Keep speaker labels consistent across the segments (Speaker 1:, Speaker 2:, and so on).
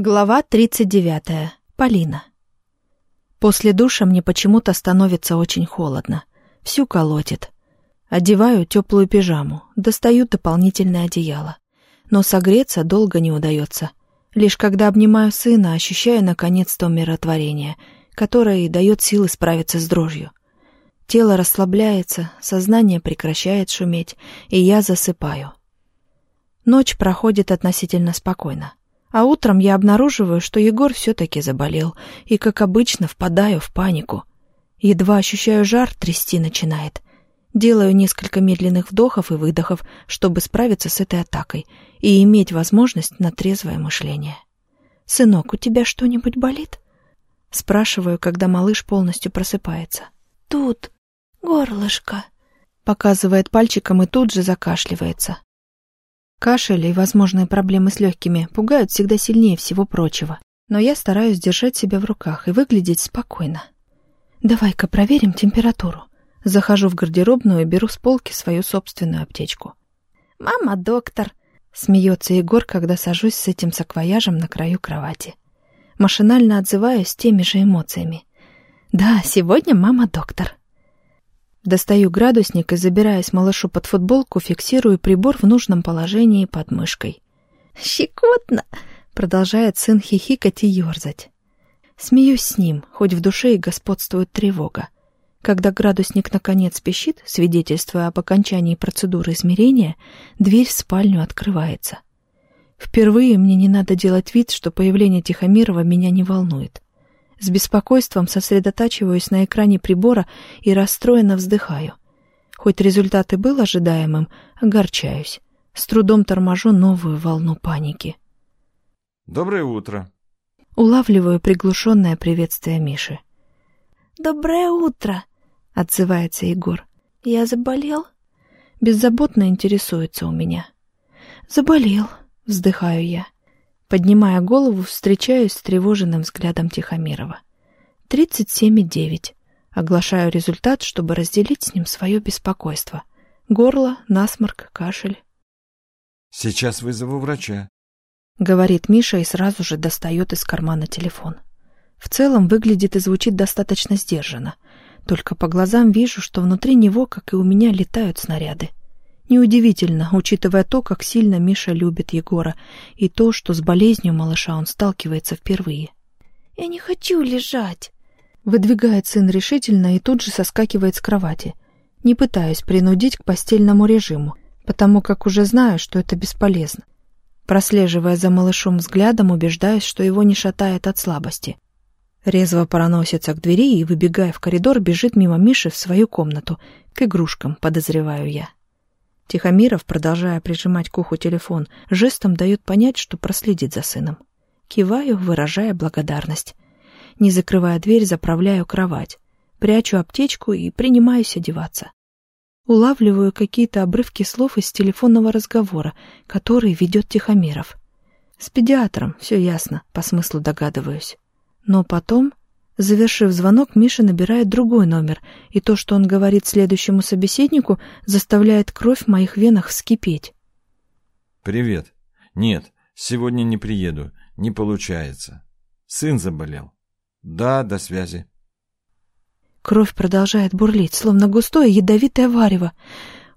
Speaker 1: Глава 39. Полина. После душа мне почему-то становится очень холодно. Всю колотит. Одеваю теплую пижаму, достаю дополнительное одеяло. Но согреться долго не удается. Лишь когда обнимаю сына, ощущаю наконец-то умиротворение, которое и дает силы справиться с дрожью. Тело расслабляется, сознание прекращает шуметь, и я засыпаю. Ночь проходит относительно спокойно. А утром я обнаруживаю, что Егор все-таки заболел, и, как обычно, впадаю в панику. Едва ощущаю жар, трясти начинает. Делаю несколько медленных вдохов и выдохов, чтобы справиться с этой атакой и иметь возможность на трезвое мышление. «Сынок, у тебя что-нибудь болит?» Спрашиваю, когда малыш полностью просыпается.
Speaker 2: «Тут горлышко», —
Speaker 1: показывает пальчиком и тут же закашливается. Кашель и возможные проблемы с легкими пугают всегда сильнее всего прочего. Но я стараюсь держать себя в руках и выглядеть спокойно. «Давай-ка проверим температуру». Захожу в гардеробную и беру с полки свою собственную аптечку.
Speaker 2: «Мама, доктор!»
Speaker 1: — смеется Егор, когда сажусь с этим саквояжем на краю кровати. Машинально отзываюсь теми же эмоциями. «Да, сегодня мама доктор». Достаю градусник и, забираясь малышу под футболку, фиксирую прибор в нужном положении под мышкой.
Speaker 2: «Щекотно!» — продолжает сын хихикать и ерзать.
Speaker 1: Смеюсь с ним, хоть в душе и господствует тревога. Когда градусник наконец пищит, свидетельствуя об окончании процедуры измерения, дверь в спальню открывается. Впервые мне не надо делать вид, что появление Тихомирова меня не волнует. С беспокойством сосредотачиваюсь на экране прибора и расстроенно вздыхаю. Хоть результат и был ожидаемым, огорчаюсь. С трудом торможу новую волну паники.
Speaker 3: «Доброе утро!»
Speaker 1: Улавливаю приглушенное приветствие Миши.
Speaker 2: «Доброе утро!» — отзывается Егор. «Я заболел?»
Speaker 1: Беззаботно интересуется у меня. «Заболел», — вздыхаю я. Поднимая голову, встречаюсь с тревоженным взглядом Тихомирова. Тридцать семь и девять. Оглашаю результат, чтобы разделить с ним свое беспокойство. Горло, насморк, кашель.
Speaker 3: «Сейчас вызову врача», —
Speaker 1: говорит Миша и сразу же достает из кармана телефон. В целом выглядит и звучит достаточно сдержанно. Только по глазам вижу, что внутри него, как и у меня, летают снаряды. Неудивительно, учитывая то, как сильно Миша любит Егора, и то, что с болезнью малыша он сталкивается впервые.
Speaker 2: «Я не хочу лежать!»
Speaker 1: Выдвигает сын решительно и тут же соскакивает с кровати. Не пытаюсь принудить к постельному режиму, потому как уже знаю, что это бесполезно. Прослеживая за малышом взглядом, убеждаюсь, что его не шатает от слабости. Резво проносится к двери и, выбегая в коридор, бежит мимо Миши в свою комнату, к игрушкам, подозреваю я. Тихомиров, продолжая прижимать к уху телефон, жестом дает понять, что проследит за сыном. Киваю, выражая благодарность. Не закрывая дверь, заправляю кровать. Прячу аптечку и принимаюсь одеваться. Улавливаю какие-то обрывки слов из телефонного разговора, который ведет Тихомиров. С педиатром, все ясно, по смыслу догадываюсь. Но потом Завершив звонок, Миша набирает другой номер, и то, что он говорит следующему собеседнику, заставляет кровь в моих венах вскипеть.
Speaker 3: «Привет. Нет, сегодня не приеду. Не получается. Сын заболел. Да, до связи».
Speaker 1: Кровь продолжает бурлить, словно густое ядовитое варево.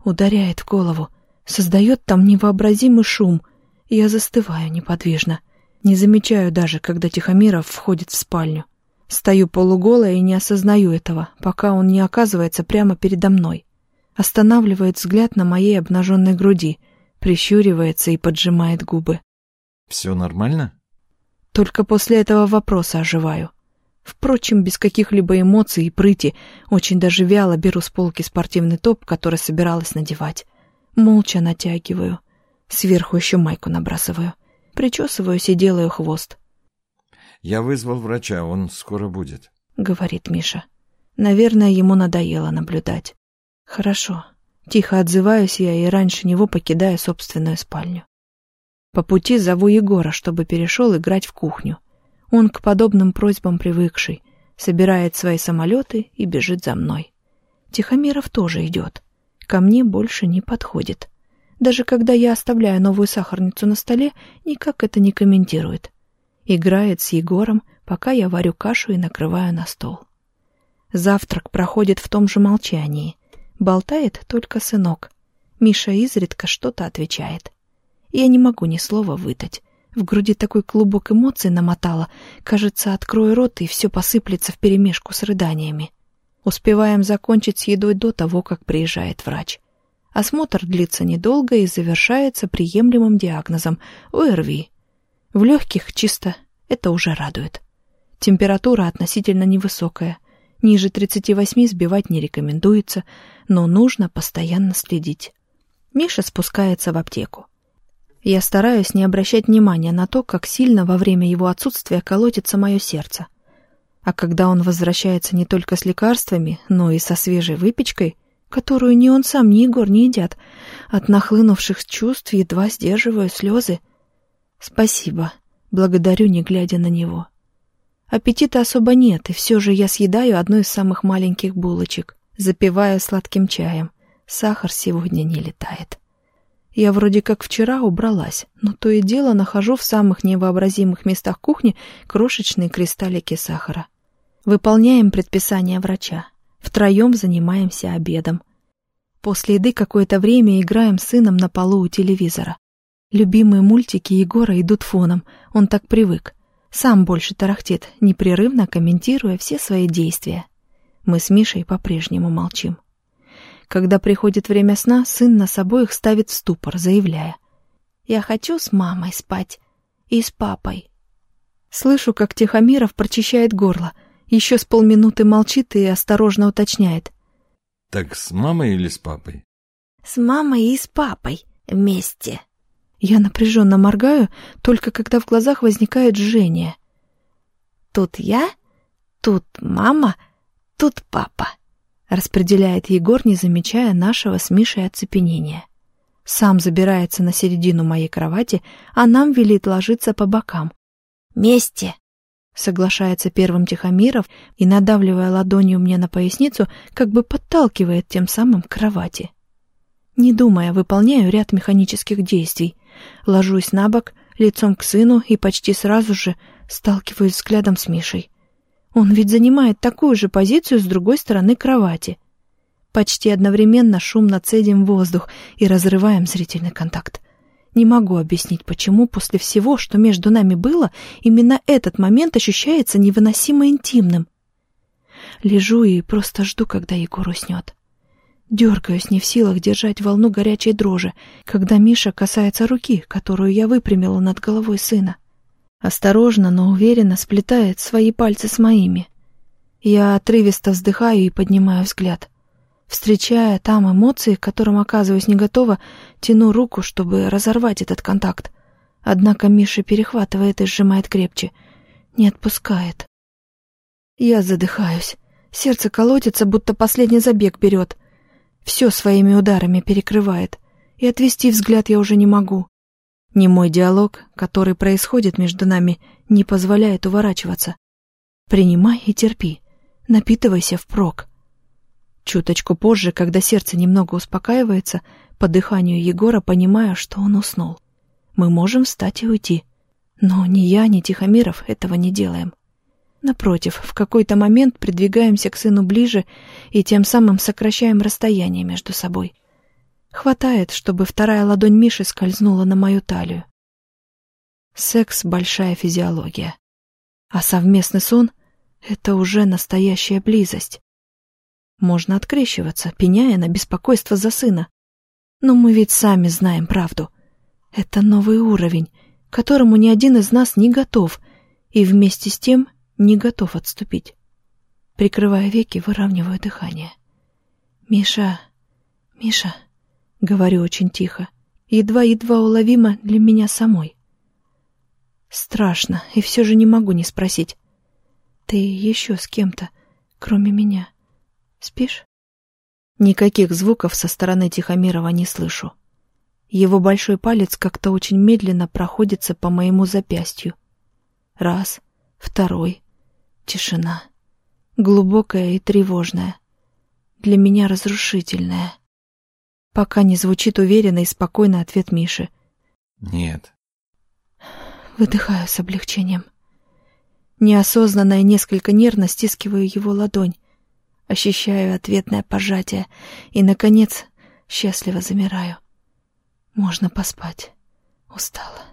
Speaker 1: Ударяет в голову. Создает там невообразимый шум. Я застываю неподвижно. Не замечаю даже, когда Тихомиров входит в спальню. Стою полуголая и не осознаю этого, пока он не оказывается прямо передо мной. Останавливает взгляд на моей обнаженной груди, прищуривается и поджимает губы.
Speaker 3: «Все нормально?»
Speaker 1: Только после этого вопроса оживаю. Впрочем, без каких-либо эмоций и прыти, очень даже вяло беру с полки спортивный топ, который собиралась надевать. Молча натягиваю. Сверху еще майку набрасываю. Причесываюсь и делаю хвост.
Speaker 3: Я вызвал врача, он скоро будет», —
Speaker 1: говорит Миша. Наверное, ему надоело наблюдать. Хорошо. Тихо отзываюсь я и раньше него покидаю собственную спальню. По пути зову Егора, чтобы перешел играть в кухню. Он к подобным просьбам привыкший, собирает свои самолеты и бежит за мной. Тихомиров тоже идет. Ко мне больше не подходит. Даже когда я оставляю новую сахарницу на столе, никак это не комментирует. Играет с Егором, пока я варю кашу и накрываю на стол. Завтрак проходит в том же молчании. Болтает только сынок. Миша изредка что-то отвечает. Я не могу ни слова выдать. В груди такой клубок эмоций намотала. Кажется, открою рот, и все посыплется вперемешку с рыданиями. Успеваем закончить с едой до того, как приезжает врач. Осмотр длится недолго и завершается приемлемым диагнозом ОРВИ. В легких чисто, это уже радует. Температура относительно невысокая. Ниже 38 сбивать не рекомендуется, но нужно постоянно следить. Миша спускается в аптеку. Я стараюсь не обращать внимания на то, как сильно во время его отсутствия колотится мое сердце. А когда он возвращается не только с лекарствами, но и со свежей выпечкой, которую ни он сам, ни Егор не едят, от нахлынувших чувств едва сдерживаю слезы. Спасибо, благодарю, не глядя на него. Аппетита особо нет, и все же я съедаю одну из самых маленьких булочек, запивая сладким чаем. Сахар сегодня не летает. Я вроде как вчера убралась, но то и дело нахожу в самых невообразимых местах кухни крошечные кристаллики сахара. Выполняем предписание врача. Втроем занимаемся обедом. После еды какое-то время играем с сыном на полу у телевизора. Любимые мультики Егора идут фоном, он так привык. Сам больше тарахтит, непрерывно комментируя все свои действия. Мы с Мишей по-прежнему молчим. Когда приходит время сна, сын нас обоих ставит в ступор, заявляя. «Я хочу с мамой спать и с папой». Слышу, как Тихомиров прочищает горло. Еще с полминуты молчит и осторожно уточняет.
Speaker 3: «Так с мамой или с папой?»
Speaker 2: «С мамой и с папой вместе».
Speaker 1: Я напряженно моргаю, только когда в глазах возникает жжение.
Speaker 2: «Тут я, тут мама, тут папа»
Speaker 1: распределяет Егор, не замечая нашего с Мишей оцепенения. Сам забирается на середину моей кровати, а нам велит ложиться по бокам.
Speaker 2: «Вместе!»
Speaker 1: — соглашается первым Тихомиров и, надавливая ладонью мне на поясницу, как бы подталкивает тем самым к кровати. Не думая, выполняю ряд механических действий. Ложусь на бок, лицом к сыну и почти сразу же сталкиваюсь взглядом с Мишей. Он ведь занимает такую же позицию с другой стороны кровати. Почти одновременно шумно цедим воздух и разрываем зрительный контакт. Не могу объяснить, почему после всего, что между нами было, именно этот момент ощущается невыносимо интимным. Лежу и просто жду, когда Егор уснет. Дергаюсь, не в силах держать волну горячей дрожи, когда Миша касается руки, которую я выпрямила над головой сына. Осторожно, но уверенно сплетает свои пальцы с моими. Я отрывисто вздыхаю и поднимаю взгляд. Встречая там эмоции, к которым оказываюсь не готова, тяну руку, чтобы разорвать этот контакт. Однако Миша перехватывает и сжимает крепче. Не отпускает. Я задыхаюсь. Сердце колотится, будто последний забег берет. Все своими ударами перекрывает. И отвести взгляд я уже не могу. Немой диалог, который происходит между нами, не позволяет уворачиваться. Принимай и терпи. Напитывайся впрок. Чуточку позже, когда сердце немного успокаивается, по дыханию Егора понимаю, что он уснул. Мы можем встать и уйти. Но ни я, ни Тихомиров этого не делаем. Напротив, в какой-то момент придвигаемся к сыну ближе и тем самым сокращаем расстояние между собой. Хватает, чтобы вторая ладонь Миши скользнула на мою талию. Секс — большая физиология. А совместный сон — это уже настоящая близость. Можно открещиваться, пеняя на беспокойство за сына. Но мы ведь сами знаем правду. Это новый уровень, к которому ни один из нас не готов, и вместе с тем не готов отступить. Прикрывая веки, выравниваю дыхание. «Миша, Миша...» Говорю очень тихо, едва-едва уловимо для меня самой. Страшно, и все же не могу не спросить. Ты еще с кем-то, кроме меня, спишь? Никаких звуков со стороны Тихомирова не слышу. Его большой палец как-то очень медленно проходится по моему запястью. Раз, второй. Тишина. Глубокая и тревожная. Для меня разрушительная пока не звучит уверенный и спокойный ответ Миши.
Speaker 3: «Нет».
Speaker 1: Выдыхаю с облегчением. Неосознанно и несколько нервно стискиваю его ладонь. Ощущаю ответное пожатие и, наконец, счастливо замираю. Можно поспать. Устала.